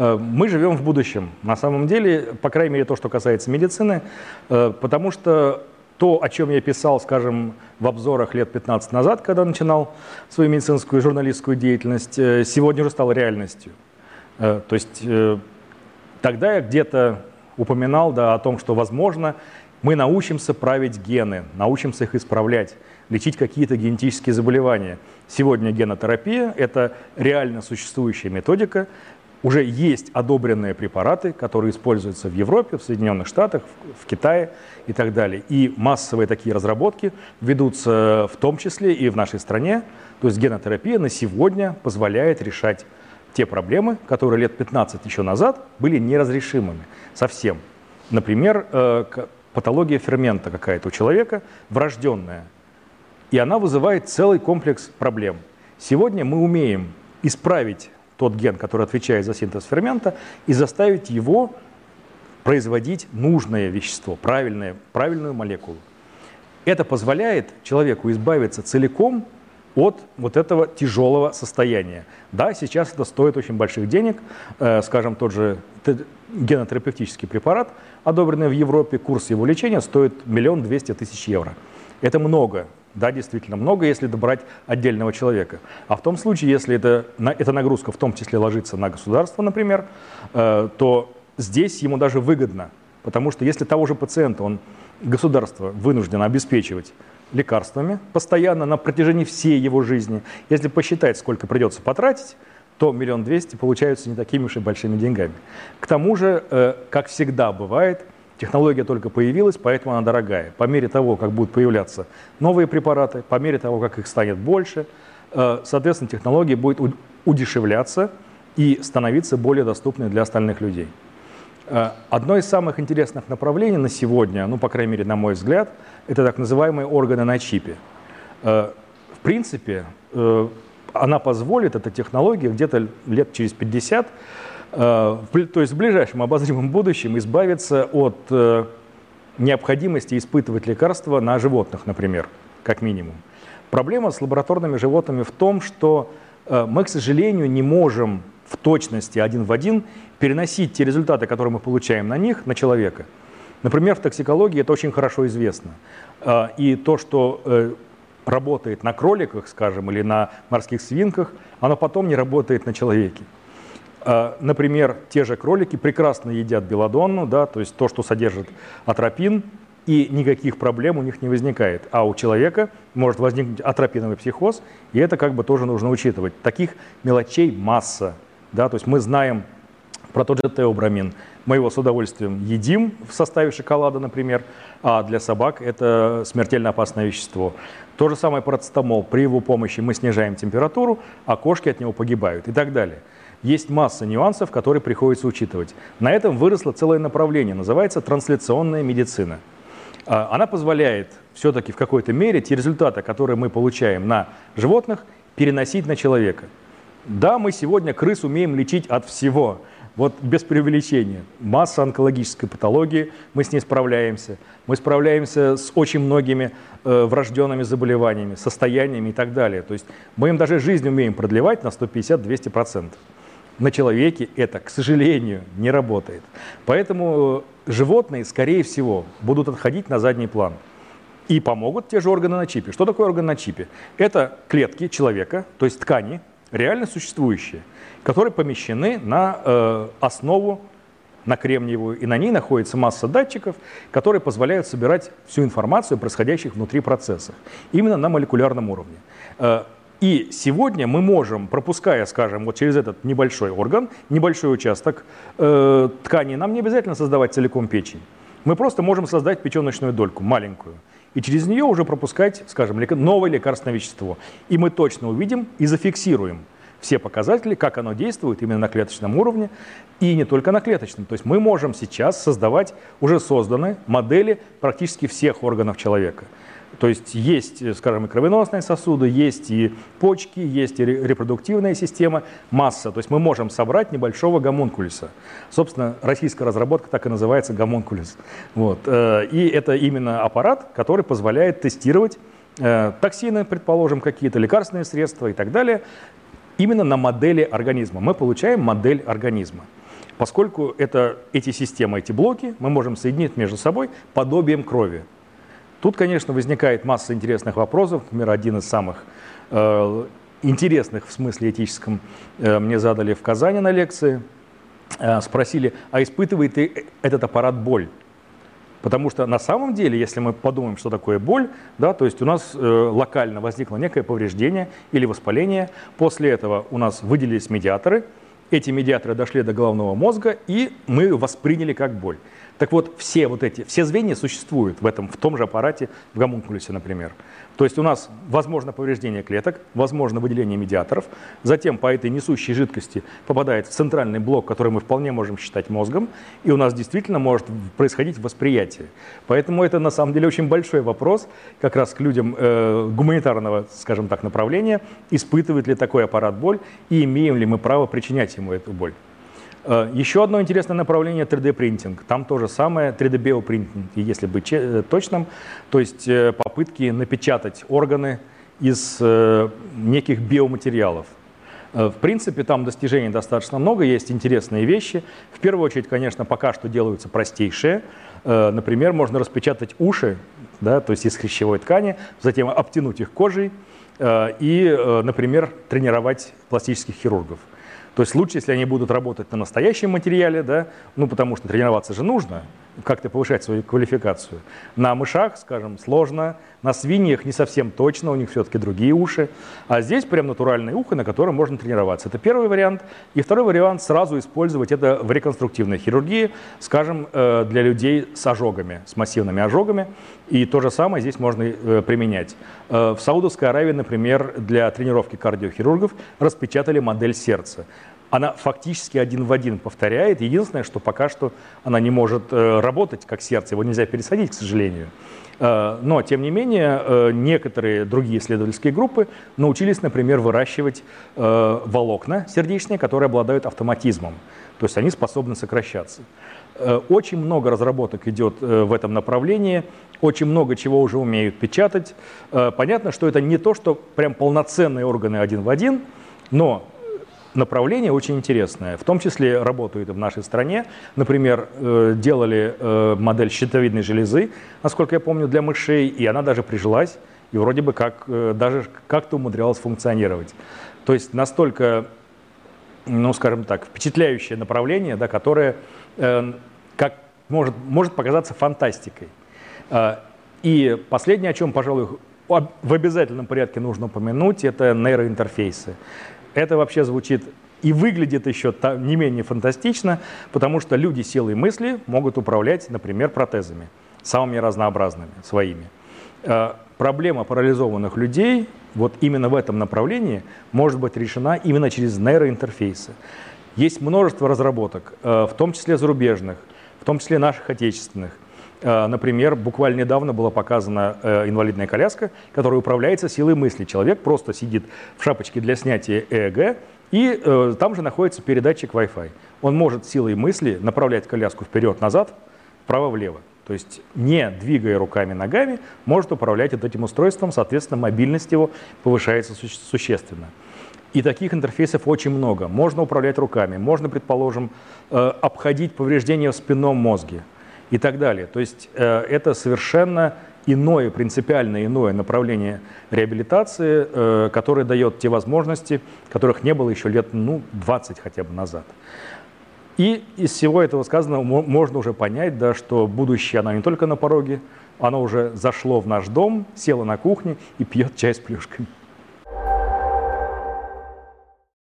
Э, мы живем в будущем. На самом деле, по крайней мере, то, что касается медицины, э, потому что то, о чем я писал, скажем, в обзорах лет 15 назад, когда начинал свою медицинскую и журналистскую деятельность, э, сегодня уже стало реальностью. То есть тогда я где-то упоминал да, о том, что, возможно, мы научимся править гены, научимся их исправлять, лечить какие-то генетические заболевания. Сегодня генотерапия – это реально существующая методика, уже есть одобренные препараты, которые используются в Европе, в Соединенных Штатах, в Китае и так далее. И массовые такие разработки ведутся в том числе и в нашей стране. То есть генотерапия на сегодня позволяет решать те проблемы, которые лет 15 еще назад были неразрешимыми совсем. Например, э, патология фермента какая-то у человека, врожденная. И она вызывает целый комплекс проблем. Сегодня мы умеем исправить тот ген, который отвечает за синтез фермента, и заставить его производить нужное вещество, правильное, правильную молекулу. Это позволяет человеку избавиться целиком от вот этого тяжелого состояния. Да, сейчас это стоит очень больших денег, э, скажем, тот же генотерапевтический препарат, одобренный в Европе, курс его лечения стоит миллион двести тысяч евро. Это много, да, действительно много, если добрать отдельного человека. А в том случае, если это, эта нагрузка в том числе ложится на государство, например, э, то здесь ему даже выгодно. Потому что если того же пациента он, государство вынуждено обеспечивать лекарствами постоянно на протяжении всей его жизни, если посчитать, сколько придется потратить, то миллион двести получаются не такими уж и большими деньгами. К тому же, э, как всегда бывает, Технология только появилась, поэтому она дорогая. По мере того, как будут появляться новые препараты, по мере того, как их станет больше, э, соответственно, технология будет удешевляться и становиться более доступной для остальных людей. Э, одно из самых интересных направлений на сегодня, ну, по крайней мере, на мой взгляд, это так называемые органы на чипе. Э, в принципе, она позволит, эта технология, где-то лет через 50 Э, то есть в ближайшем обозримом будущем избавиться от э, необходимости испытывать лекарства на животных, например, как минимум. Проблема с лабораторными животными в том, что э, мы, к сожалению, не можем в точности один в один переносить те результаты, которые мы получаем на них, на человека. Например, в токсикологии это очень хорошо известно. И то, что работает на кроликах, скажем, или на морских свинках, оно потом не работает на человеке. А, например, те же кролики прекрасно едят белодонну, да, то есть то, что содержит атропин, и никаких проблем у них не возникает. А у человека может возникнуть атропиновый психоз, и это как бы тоже нужно учитывать. Таких мелочей масса. Да, то есть мы знаем про тот же теобрамин. Мы его с удовольствием едим в составе шоколада, например, а для собак это смертельно опасное вещество. То же самое парацетамол. При его помощи мы снижаем температуру, а кошки от него погибают и так далее есть масса нюансов, которые приходится учитывать. На этом выросло целое направление, называется трансляционная медицина. А, она позволяет все-таки в какой-то мере те результаты, которые мы получаем на животных, переносить на человека. Да, мы сегодня крыс умеем лечить от всего, вот без преувеличения. Масса онкологической патологии, мы с ней справляемся. Мы справляемся с очень многими э, врожденными заболеваниями, состояниями и так далее. То есть мы им даже жизнь умеем продлевать на 150-200% на человеке это, к сожалению, не работает. Поэтому животные, скорее всего, будут отходить на задний план. И помогут те же органы на чипе. Что такое орган на чипе? Это клетки человека, то есть ткани, реально существующие, которые помещены на э, основу на кремниевую, и на ней находится масса датчиков, которые позволяют собирать всю информацию о происходящих внутри процессах, именно на молекулярном уровне. Э, и сегодня мы можем, пропуская, скажем, вот через этот небольшой орган, небольшой участок э, ткани, нам не обязательно создавать целиком печень. Мы просто можем создать печеночную дольку, маленькую. И через нее уже пропускать, скажем, новое лекарственное вещество. И мы точно увидим и зафиксируем все показатели, как оно действует именно на клеточном уровне, и не только на клеточном. То есть мы можем сейчас создавать уже созданные модели практически всех органов человека. То есть есть, э, скажем, и кровеносные сосуды, есть и почки, есть и репродуктивная система, масса. То есть мы можем собрать небольшого гомункулюса. Собственно, российская разработка так и называется гомункулюс. Вот. Э, и это именно аппарат, который позволяет тестировать э, токсины, предположим, какие-то лекарственные средства и так далее, именно на модели организма. Мы получаем модель организма. поскольку это, эти системы, эти блоки мы можем соединить между собой подобием крови. Тут, конечно, возникает масса интересных вопросов. Например, один из самых э, интересных в смысле этическом э, мне задали в Казани на лекции. Э, спросили, а испытывает ли этот аппарат боль? Потому что на самом деле, если мы подумаем, что такое боль, да, то есть у нас э, локально возникло некое повреждение или воспаление, после этого у нас выделились медиаторы, эти медиаторы дошли до головного мозга, и мы восприняли как боль. Так вот, все вот эти, все звенья существуют в этом, в том же аппарате, в гомункулюсе, например. То есть у нас возможно повреждение клеток, возможно выделение медиаторов, затем по этой несущей жидкости попадает в центральный блок, который мы вполне можем считать мозгом, и у нас действительно может происходить восприятие. Поэтому это на самом деле очень большой вопрос как раз к людям э, гуманитарного, скажем так, направления, испытывает ли такой аппарат боль и имеем ли мы право причинять ему эту боль. Э, еще одно интересное направление 3D-принтинг. Там то же самое 3D-биопринтинг, если быть э, точным, то есть э, попытки напечатать органы из неких биоматериалов. В принципе, там достижений достаточно много, есть интересные вещи. В первую очередь, конечно, пока что делаются простейшие. Например, можно распечатать уши, да, то есть из хрящевой ткани, затем обтянуть их кожей и, например, тренировать пластических хирургов. То есть лучше, если они будут работать на настоящем материале, да, ну потому что тренироваться же нужно, как-то повышать свою квалификацию. На мышах, скажем, сложно, на свиньях не совсем точно, у них все-таки другие уши. А здесь прям натуральное ухо, на котором можно тренироваться. Это первый вариант. И второй вариант сразу использовать это в реконструктивной хирургии, скажем, э, для людей с ожогами, с массивными ожогами. И то же самое здесь можно э, применять. Э, в Саудовской Аравии, например, для тренировки кардиохирургов распечатали модель сердца она фактически один в один повторяет. Единственное, что пока что она не может работать как сердце, его нельзя пересадить, к сожалению. Э, но, тем не менее, э, некоторые другие исследовательские группы научились, например, выращивать э, волокна сердечные, которые обладают автоматизмом. То есть они способны сокращаться. Очень много разработок идет в этом направлении, очень много чего уже умеют печатать. Понятно, что это не то, что прям полноценные органы один в один, но направление очень интересное. В том числе работают в нашей стране. Например, э, делали э, модель щитовидной железы, насколько я помню, для мышей, и она даже прижилась, и вроде бы как э, даже как-то умудрялась функционировать. То есть настолько, ну, скажем так, впечатляющее направление, да, которое как может, может показаться фантастикой. И последнее, о чем, пожалуй, в обязательном порядке нужно упомянуть, это нейроинтерфейсы. Это вообще звучит и выглядит еще не менее фантастично, потому что люди силой мысли могут управлять, например, протезами, самыми разнообразными своими. Э, проблема парализованных людей вот именно в этом направлении может быть решена именно через нейроинтерфейсы. Есть множество разработок, э, в том числе зарубежных, в том числе наших отечественных. Э, например, буквально недавно была показана инвалидная коляска, которая управляется силой мысли. Человек просто сидит в шапочке для снятия ЭЭГ, и э, там же находится передатчик Wi-Fi. Он может силой мысли направлять коляску вперед-назад, вправо-влево. То есть не двигая руками, ногами, может управлять этим устройством, соответственно, мобильность его повышается су- существенно. И таких интерфейсов очень много. Можно управлять руками, можно, предположим, э, обходить повреждения в спинном мозге и так далее. То есть э, это совершенно иное, принципиально иное направление реабилитации, э, которое дает те возможности, которых не было еще лет ну, 20 хотя бы назад. И из всего этого сказанного можно уже понять, да, что будущее, оно не только на пороге, оно уже зашло в наш дом, село на кухне и пьет чай с плюшками.